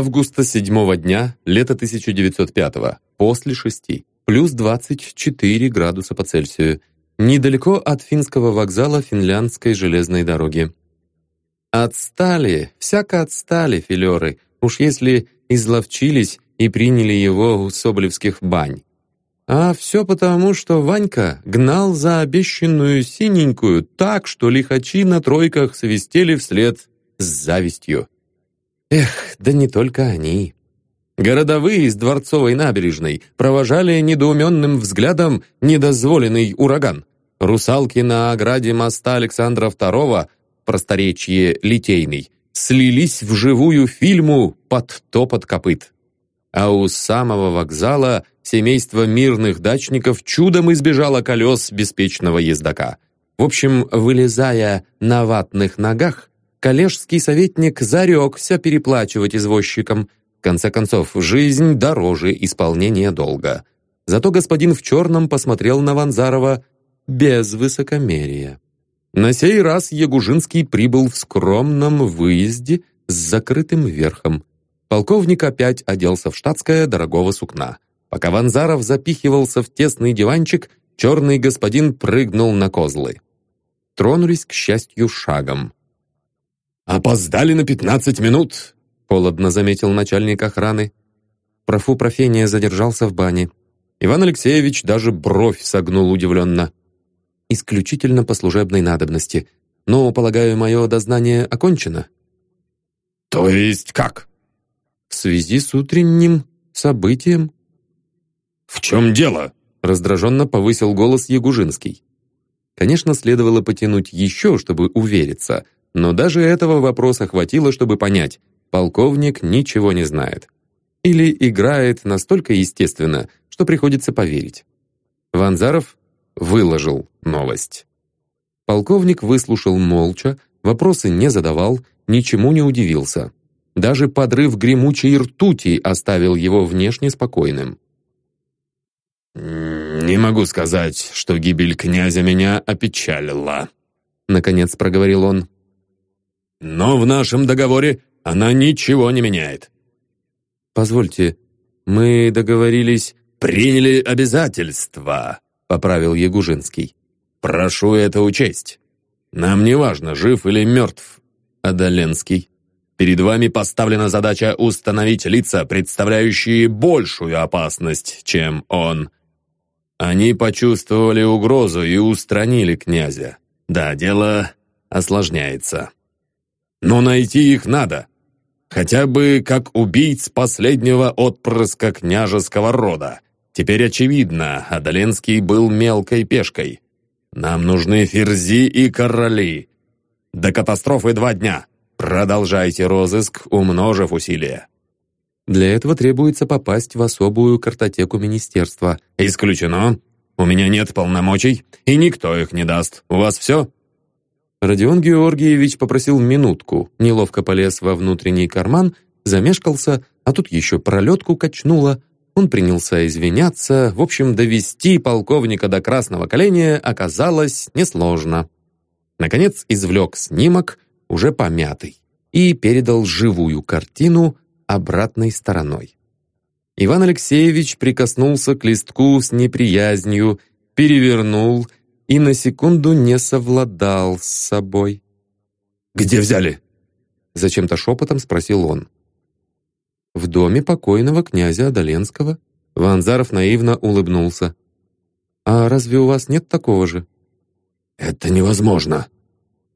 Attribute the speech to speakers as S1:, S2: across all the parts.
S1: Августа седьмого дня, лето 1905 после шести, плюс 24 градуса по Цельсию, недалеко от финского вокзала финляндской железной дороги. Отстали, всяко отстали филеры, уж если изловчились и приняли его у соболевских бань. А все потому, что Ванька гнал за обещанную синенькую так, что лихачи на тройках свистели вслед с завистью. Эх, да не только они. Городовые из Дворцовой набережной провожали недоуменным взглядом недозволенный ураган. Русалки на ограде моста Александра II, просторечье Литейный, слились в живую фильму под топот копыт. А у самого вокзала семейство мирных дачников чудом избежало колес беспечного ездока. В общем, вылезая на ватных ногах, коллежский советник зарекся переплачивать извозчикам. В конце концов, жизнь дороже исполнения долга. Зато господин в черном посмотрел на Ванзарова без высокомерия. На сей раз Ягужинский прибыл в скромном выезде с закрытым верхом. Полковник опять оделся в штатское дорогого сукна. Пока Ванзаров запихивался в тесный диванчик, черный господин прыгнул на козлы. Тронулись, к счастью, шагом. «Опоздали на пятнадцать минут!» — холодно заметил начальник охраны. Профу профения задержался в бане. Иван Алексеевич даже бровь согнул удивленно. «Исключительно по служебной надобности. Но, полагаю, мое дознание окончено».
S2: «То есть как?»
S1: «В связи с утренним событием».
S2: «В чем дело?»
S1: — раздраженно повысил голос Ягужинский. Конечно, следовало потянуть еще, чтобы увериться, но даже этого вопроса хватило, чтобы понять, полковник ничего не знает. Или играет настолько естественно, что приходится поверить. Ванзаров выложил новость. Полковник выслушал молча, вопросы не задавал, ничему не удивился. Даже подрыв гремучей ртути оставил его внешне спокойным.
S2: «Не могу сказать, что гибель князя меня опечалила», — наконец проговорил он. «Но в нашем договоре она ничего не меняет».
S1: «Позвольте, мы договорились...»
S2: «Приняли обязательства», — поправил Ягужинский. «Прошу это учесть. Нам не важно, жив или мертв, Адаленский. Перед вами поставлена задача установить лица, представляющие большую опасность, чем он. Они почувствовали угрозу и устранили князя. Да, дело осложняется. Но найти их надо. Хотя бы как убийц последнего отпрыска княжеского рода. Теперь очевидно, Адаленский был мелкой пешкой. Нам нужны ферзи и короли. До катастрофы два дня. Продолжайте розыск, умножив усилия.
S1: Для этого требуется попасть в особую картотеку министерства.
S2: Исключено. У меня нет полномочий, и никто их не даст. У вас все?
S1: Родион Георгиевич попросил минутку, неловко полез во внутренний карман, замешкался, а тут еще пролетку качнуло. Он принялся извиняться. В общем, довести полковника до красного коленя оказалось несложно. Наконец извлек снимок, уже помятый, и передал живую картину обратной стороной. Иван Алексеевич прикоснулся к листку с неприязнью, перевернул и на секунду не совладал с собой.
S2: «Где взяли?»
S1: Зачем-то шепотом спросил он. «В доме покойного князя Адаленского». Ванзаров наивно улыбнулся. «А разве у вас нет такого же?»
S2: «Это невозможно».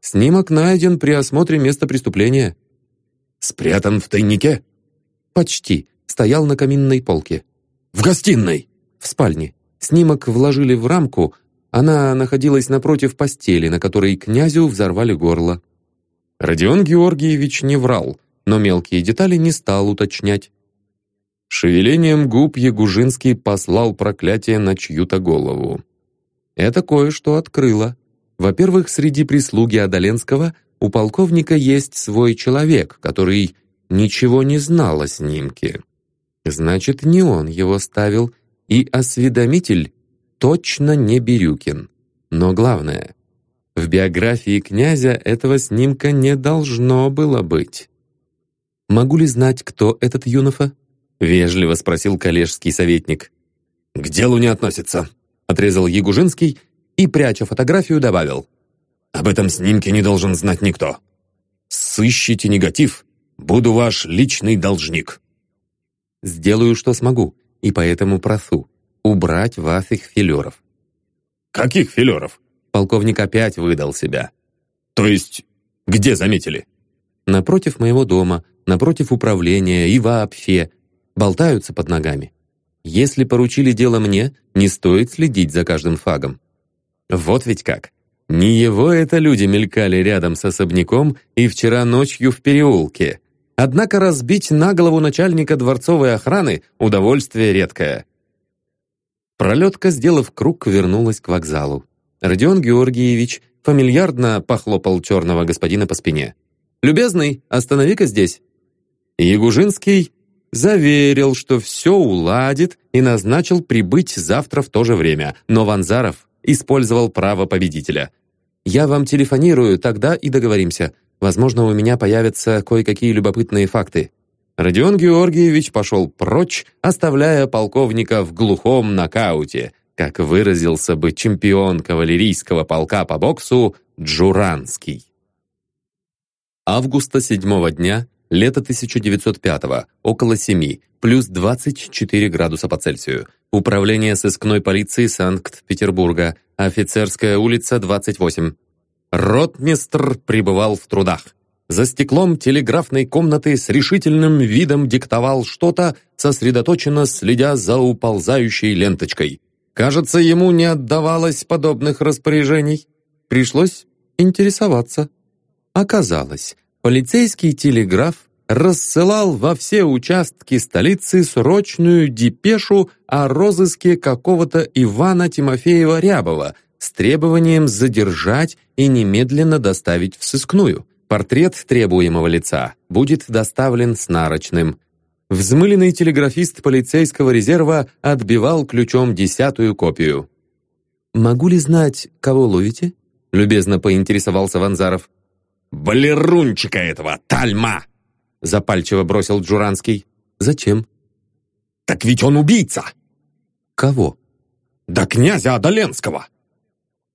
S1: «Снимок найден при осмотре места преступления».
S2: «Спрятан в тайнике?»
S1: «Почти. Стоял на каминной полке».
S2: «В гостиной?»
S1: «В спальне. Снимок вложили в рамку. Она находилась напротив постели, на которой князю взорвали горло». Родион Георгиевич не врал, но мелкие детали не стал уточнять. Шевелением губ Ягужинский послал проклятие на чью-то голову. Это кое-что открыло. Во-первых, среди прислуги Адаленского у полковника есть свой человек, который ничего не знал о снимке. Значит, не он его ставил, и осведомитель точно не Бирюкин. Но главное, в биографии князя этого снимка не должно было быть. «Могу ли знать, кто этот Юнофа?» — вежливо спросил коллежский советник.
S2: «К делу не относится», —
S1: отрезал Ягужинский и, пряча фотографию, добавил.
S2: «Об этом снимке не должен знать никто. Сыщите негатив, буду ваш личный должник».
S1: «Сделаю, что смогу, и поэтому прошу убрать ваших филеров».
S2: «Каких филеров?»
S1: Полковник опять выдал себя.
S2: «То есть, где заметили?»
S1: напротив моего дома, напротив управления и вообще. Болтаются под ногами. Если поручили дело мне, не стоит следить за каждым фагом. Вот ведь как. Не его это люди мелькали рядом с особняком и вчера ночью в переулке. Однако разбить на голову начальника дворцовой охраны – удовольствие редкое. Пролетка, сделав круг, вернулась к вокзалу. Родион Георгиевич фамильярно похлопал черного господина по спине. «Любезный, останови-ка здесь». Ягужинский заверил, что все уладит и назначил прибыть завтра в то же время, но Ванзаров использовал право победителя. «Я вам телефонирую, тогда и договоримся. Возможно, у меня появятся кое-какие любопытные факты». Родион Георгиевич пошел прочь, оставляя полковника в глухом нокауте, как выразился бы чемпион кавалерийского полка по боксу Джуранский августа седьмого дня, лето 1905 около 7, плюс 24 градуса по Цельсию. Управление сыскной полиции Санкт-Петербурга, офицерская улица, 28. Ротмистр пребывал в трудах. За стеклом телеграфной комнаты с решительным видом диктовал что-то, сосредоточенно следя за уползающей ленточкой. Кажется, ему не отдавалось подобных распоряжений. Пришлось интересоваться. Оказалось, полицейский телеграф рассылал во все участки столицы срочную депешу о розыске какого-то Ивана Тимофеева-Рябова с требованием задержать и немедленно доставить в сыскную. Портрет требуемого лица будет доставлен с нарочным. Взмыленный телеграфист полицейского резерва отбивал ключом десятую копию. «Могу ли знать, кого ловите?» — любезно поинтересовался Ванзаров.
S2: «Балерунчика этого, Тальма!»
S1: Запальчиво бросил Джуранский. «Зачем?»
S2: «Так ведь он убийца!»
S1: «Кого?»
S2: «Да князя Адаленского!»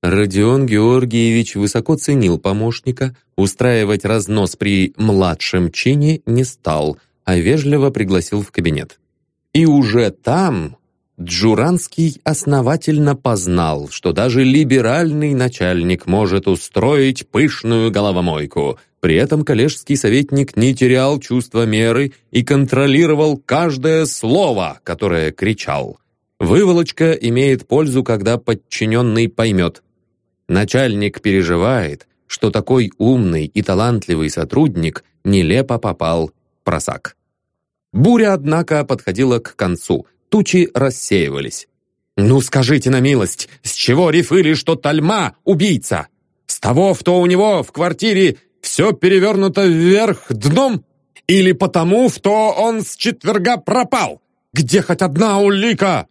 S1: Родион Георгиевич высоко ценил помощника, устраивать разнос при младшем чине не стал, а вежливо пригласил в кабинет. И уже там Джуранский основательно познал, что даже либеральный начальник может устроить пышную головомойку. При этом коллежский советник не терял чувства меры и контролировал каждое слово, которое кричал. Выволочка имеет пользу, когда подчиненный поймет. Начальник переживает, что такой умный и талантливый сотрудник нелепо попал в просак. Буря, однако, подходила к концу – тучи рассеивались. «Ну скажите на милость, с чего рифыли, что Тальма — убийца? С того, что у него в квартире все перевернуто вверх дном? Или потому, что он с четверга пропал? Где хоть одна улика?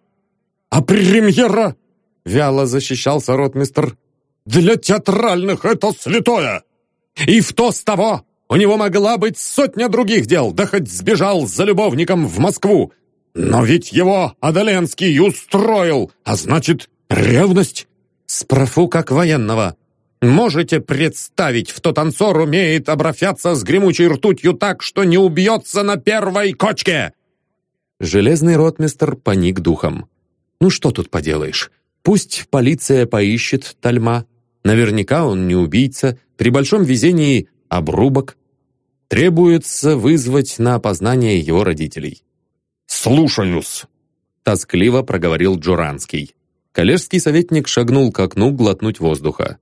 S1: А премьера?» Вяло защищался ротмистр. «Для театральных это святое! И в то с того у него могла быть сотня других дел, да хоть сбежал за любовником в Москву, но ведь его Адаленский устроил, а значит, ревность. Спрофу как военного. Можете представить, что танцор умеет обращаться с гремучей ртутью так, что не убьется на первой кочке? Железный ротмистр поник духом. Ну что тут поделаешь? Пусть полиция поищет Тальма. Наверняка он не убийца. При большом везении обрубок. Требуется вызвать на опознание его родителей.
S2: «Слушаюсь!»
S1: Тоскливо проговорил Джуранский. Коллежский советник шагнул к окну глотнуть воздуха.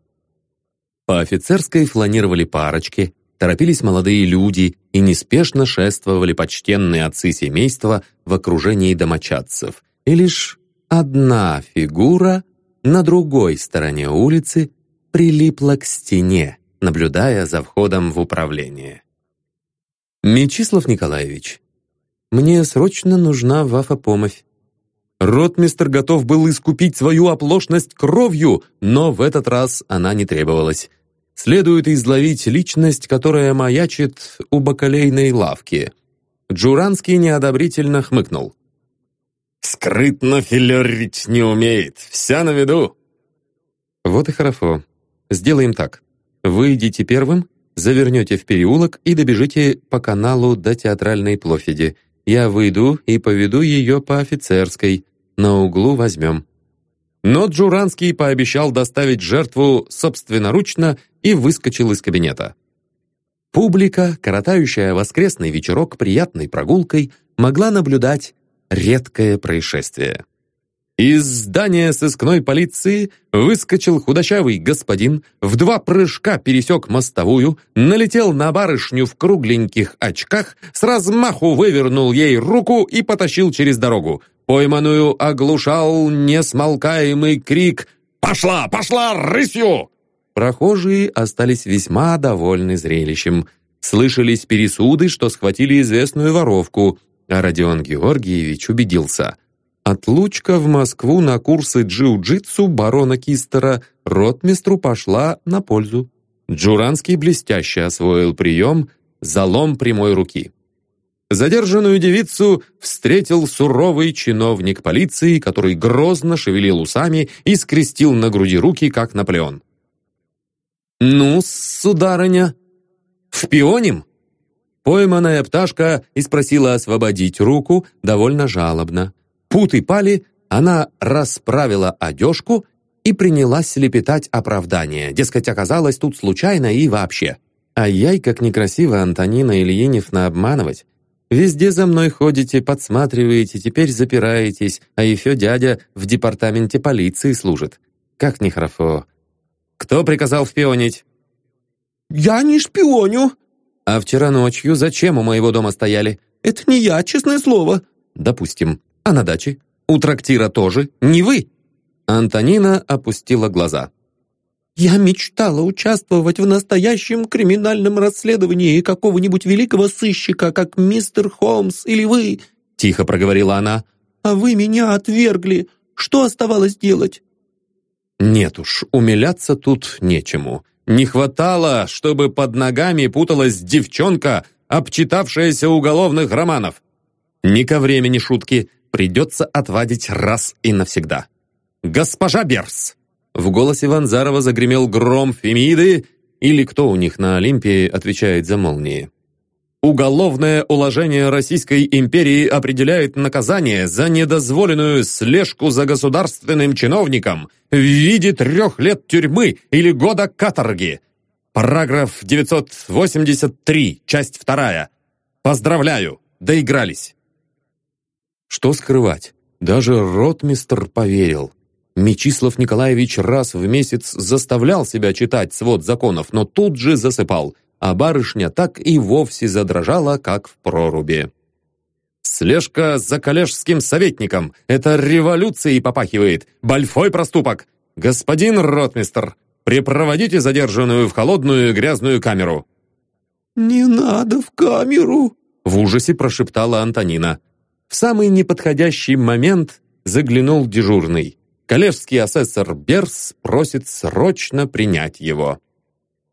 S1: По офицерской фланировали парочки, торопились молодые люди и неспешно шествовали почтенные отцы семейства в окружении домочадцев. И лишь одна фигура на другой стороне улицы прилипла к стене, наблюдая за входом в управление. «Мечислав Николаевич, мне срочно нужна вафа помощь. Ротмистер готов был искупить свою оплошность кровью, но в этот раз она не требовалась. следует изловить личность, которая маячит у бакалейной лавки. Джуранский неодобрительно хмыкнул.
S2: «Скрытно филерить не умеет, вся на виду».
S1: «Вот и хорошо. Сделаем так. Вы идите первым, завернете в переулок и добежите по каналу до Театральной площади. Я выйду и поведу ее по офицерской. На углу возьмем». Но Джуранский пообещал доставить жертву собственноручно и выскочил из кабинета. Публика, коротающая воскресный вечерок приятной прогулкой, могла наблюдать редкое происшествие. Из здания сыскной полиции выскочил худощавый господин, в два прыжка пересек мостовую, налетел на барышню в кругленьких очках, с размаху вывернул ей руку и потащил через дорогу. Пойманную оглушал несмолкаемый крик «Пошла, пошла, рысью!» Прохожие остались весьма довольны зрелищем. Слышались пересуды, что схватили известную воровку, а Родион Георгиевич убедился. Отлучка в Москву на курсы джиу-джитсу барона Кистера ротмистру пошла на пользу. Джуранский блестяще освоил прием «залом прямой руки». Задержанную девицу встретил суровый чиновник полиции, который грозно шевелил усами и скрестил на груди руки, как Наполеон. «Ну, сударыня, впионим?» Пойманная пташка и спросила освободить руку довольно жалобно. Путы пали, она расправила одежку и принялась лепетать оправдание. Дескать, оказалось тут случайно и вообще. А яй, как некрасиво Антонина Ильиневна обманывать. Везде за мной ходите, подсматриваете, теперь запираетесь, а еще дядя в департаменте полиции служит. Как нехорошо. Кто приказал шпионить?»
S3: «Я не шпионю».
S1: «А вчера ночью зачем у моего дома стояли?»
S3: «Это не я, честное слово».
S1: «Допустим. А на даче? У трактира тоже? Не вы?» Антонина опустила глаза.
S3: «Я мечтала участвовать в настоящем криминальном расследовании какого-нибудь великого сыщика, как мистер Холмс или вы»,
S1: тихо проговорила она.
S3: «А вы меня отвергли. Что оставалось делать?»
S1: Нет уж, умиляться тут нечему. Не хватало, чтобы под ногами путалась девчонка, обчитавшаяся уголовных романов. Не ко времени шутки, придется отвадить раз и навсегда. «Госпожа Берс!» В голосе Ванзарова загремел гром Фемиды, или кто у них на Олимпии отвечает за молнии. Уголовное уложение Российской империи определяет наказание за недозволенную слежку за государственным чиновником в виде трех лет тюрьмы или года каторги. Параграф 983, часть вторая. Поздравляю, доигрались. Что скрывать? Даже ротмистр поверил. Мечислав Николаевич раз в месяц заставлял себя читать свод законов, но тут же засыпал – а барышня так и вовсе задрожала, как в проруби. «Слежка за коллежским советником! Это революцией попахивает! Большой проступок! Господин ротмистр, припроводите задержанную в холодную грязную камеру!»
S3: «Не надо в камеру!»
S1: В ужасе прошептала Антонина. В самый неподходящий момент заглянул дежурный. Коллежский асессор Берс просит срочно принять его.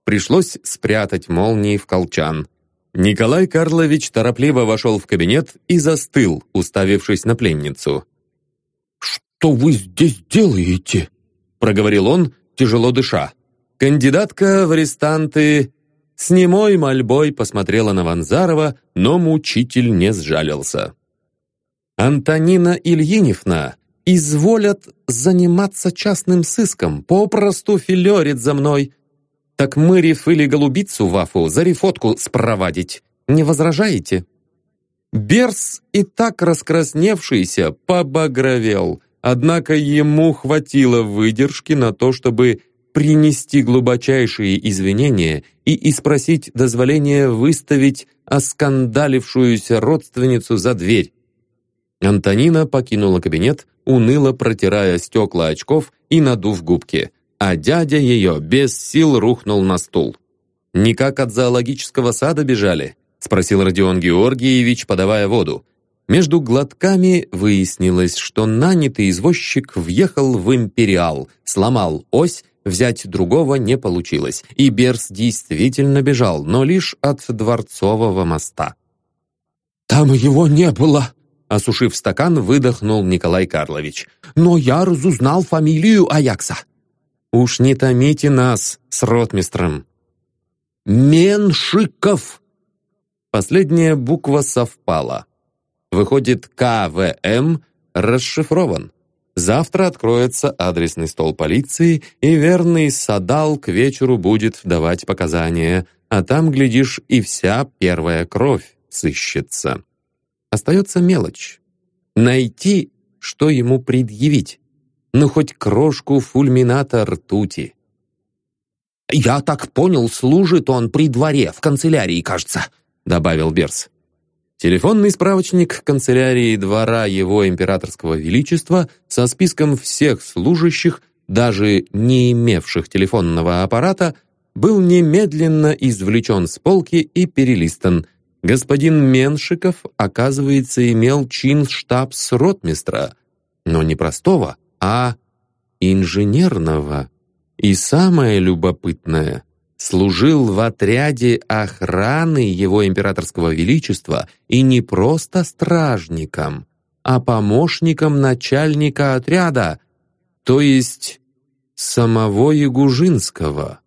S1: Пришлось спрятать молнии в колчан. Николай Карлович торопливо вошел в кабинет и застыл, уставившись на пленницу.
S3: «Что вы здесь делаете?»
S1: проговорил он, тяжело дыша. Кандидатка в арестанты с немой мольбой посмотрела на Ванзарова, но мучитель не сжалился. «Антонина Ильиневна изволят заниматься частным сыском, попросту филерит за мной. Так мы или голубицу Вафу за рифотку спровадить. Не возражаете?» Берс и так раскрасневшийся побагровел, однако ему хватило выдержки на то, чтобы принести глубочайшие извинения и испросить дозволения выставить оскандалившуюся родственницу за дверь. Антонина покинула кабинет, уныло протирая стекла очков и надув губки а дядя ее без сил рухнул на стул. «Никак от зоологического сада бежали?» — спросил Родион Георгиевич, подавая воду. Между глотками выяснилось, что нанятый извозчик въехал в «Империал», сломал ось Взять другого не получилось, и Берс действительно бежал, но лишь от Дворцового моста.
S3: «Там его не было!» Осушив стакан, выдохнул Николай Карлович. «Но я разузнал фамилию Аякса».
S1: «Уж не томите нас с ротмистром».
S3: «Меншиков!»
S1: Последняя буква совпала. Выходит, КВМ расшифрован. Завтра откроется адресный стол полиции, и верный Садал к вечеру будет давать показания, а там, глядишь, и вся первая кровь сыщется. Остается мелочь. Найти, что ему предъявить. Ну, хоть крошку фульмината ртути.
S3: «Я так понял, служит он при дворе, в канцелярии, кажется», — добавил Берс.
S1: Телефонный справочник канцелярии двора его императорского величества со списком всех служащих, даже не имевших телефонного аппарата, был немедленно извлечен с полки и перелистан. Господин Меншиков, оказывается, имел чин штабс-ротмистра, но не простого, а инженерного. И самое любопытное — служил в отряде охраны его императорского величества и не просто стражником, а помощником начальника отряда, то есть самого Ягужинского.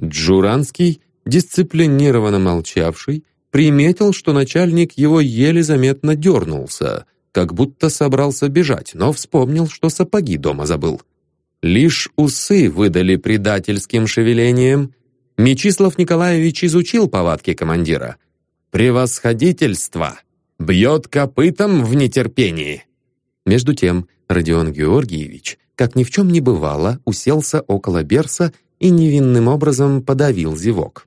S1: Джуранский, дисциплинированно молчавший, приметил, что начальник его еле заметно дернулся, как будто собрался бежать, но вспомнил, что сапоги дома забыл. Лишь усы выдали предательским шевелением. Мечислав Николаевич изучил повадки командира. «Превосходительство! Бьет копытом в нетерпении!» Между тем Родион Георгиевич, как ни в чем не бывало, уселся около Берса и невинным образом подавил зевок.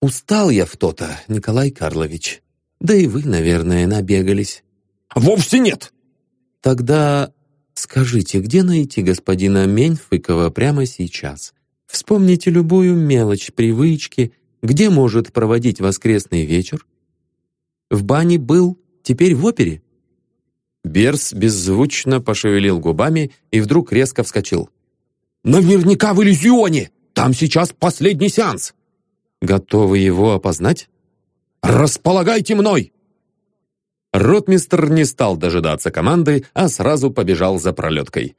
S1: «Устал я в то-то, Николай Карлович. Да и вы, наверное, набегались».
S3: «Вовсе нет!»
S1: «Тогда Скажите, где найти господина Меньфыкова прямо сейчас? Вспомните любую мелочь, привычки, где может проводить воскресный вечер? В бане был, теперь в опере? Берс беззвучно пошевелил губами и вдруг резко вскочил.
S3: «Наверняка в иллюзионе! Там сейчас последний сеанс!»
S1: «Готовы его опознать?»
S3: «Располагайте мной!»
S1: Ротмистр не стал дожидаться команды, а сразу побежал за пролеткой.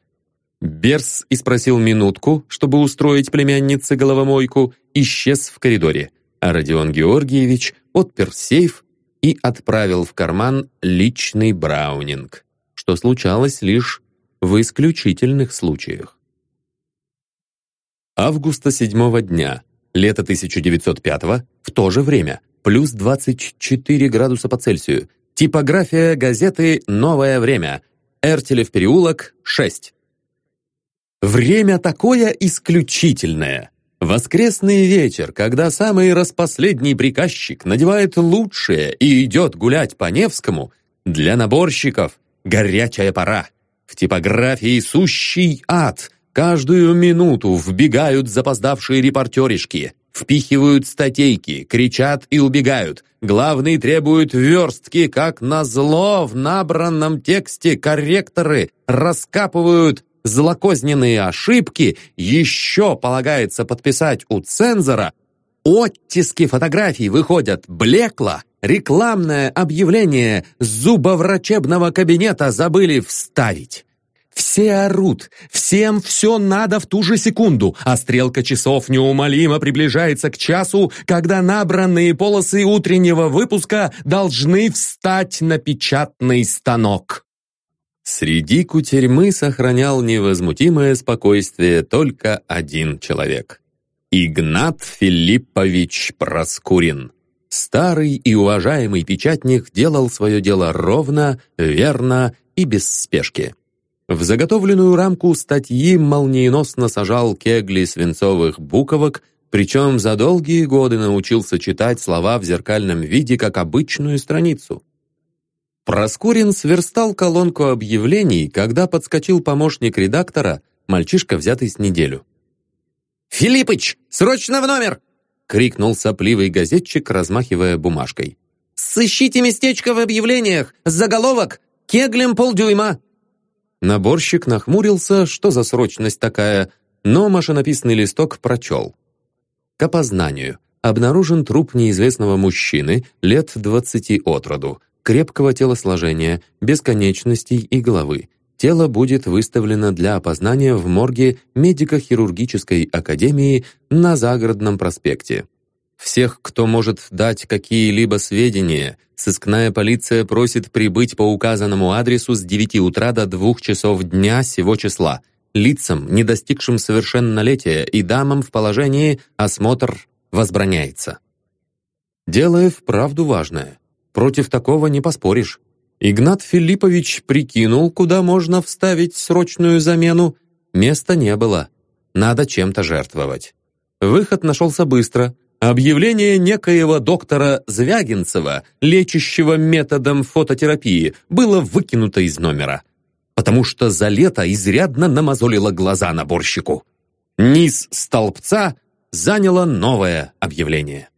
S1: Берс испросил минутку, чтобы устроить племяннице головомойку, исчез в коридоре, а Родион Георгиевич отпер сейф и отправил в карман личный браунинг, что случалось лишь в исключительных случаях. Августа седьмого дня, лето 1905 в то же время, плюс 24 градуса по Цельсию, Типография газеты «Новое время». Эртелев переулок, 6. Время такое исключительное. Воскресный вечер, когда самый распоследний приказчик надевает лучшее и идет гулять по Невскому, для наборщиков горячая пора. В типографии сущий ад. Каждую минуту вбегают запоздавшие репортеришки, впихивают статейки, кричат и убегают. Главный требует верстки, как назло в набранном тексте корректоры раскапывают злокозненные ошибки, еще полагается подписать у цензора, оттиски фотографий выходят блекло, рекламное объявление зубоврачебного кабинета забыли вставить. Все орут, всем все надо в ту же секунду, а стрелка часов неумолимо приближается к часу, когда набранные полосы утреннего выпуска должны встать на печатный станок. Среди кутерьмы сохранял невозмутимое спокойствие только один человек. Игнат Филиппович Проскурин. Старый и уважаемый печатник делал свое дело ровно, верно и без спешки. В заготовленную рамку статьи молниеносно сажал кегли свинцовых буковок, причем за долгие годы научился читать слова в зеркальном виде как обычную страницу. Проскурин сверстал колонку объявлений, когда подскочил помощник редактора, мальчишка, взятый с неделю.
S3: «Филиппыч, срочно в номер!»
S1: — крикнул сопливый газетчик, размахивая бумажкой.
S3: «Сыщите местечко в объявлениях! Заголовок! Кеглем полдюйма!»
S1: Наборщик нахмурился, что за срочность такая, но машинописный листок прочел. К опознанию. Обнаружен труп неизвестного мужчины лет 20 от роду, крепкого телосложения, без конечностей и головы. Тело будет выставлено для опознания в морге медико-хирургической академии на Загородном проспекте. Всех, кто может дать какие-либо сведения, сыскная полиция просит прибыть по указанному адресу с 9 утра до 2 часов дня сего числа. Лицам, не достигшим совершеннолетия и дамам в положении осмотр возбраняется. Дело и вправду важное. Против такого не поспоришь. Игнат Филиппович прикинул, куда можно вставить срочную замену. Места не было. Надо чем-то жертвовать. Выход нашелся быстро. Объявление некоего доктора Звягинцева, лечащего методом фототерапии, было выкинуто из номера, потому что за лето изрядно намазолило глаза наборщику. Низ столбца заняло новое объявление.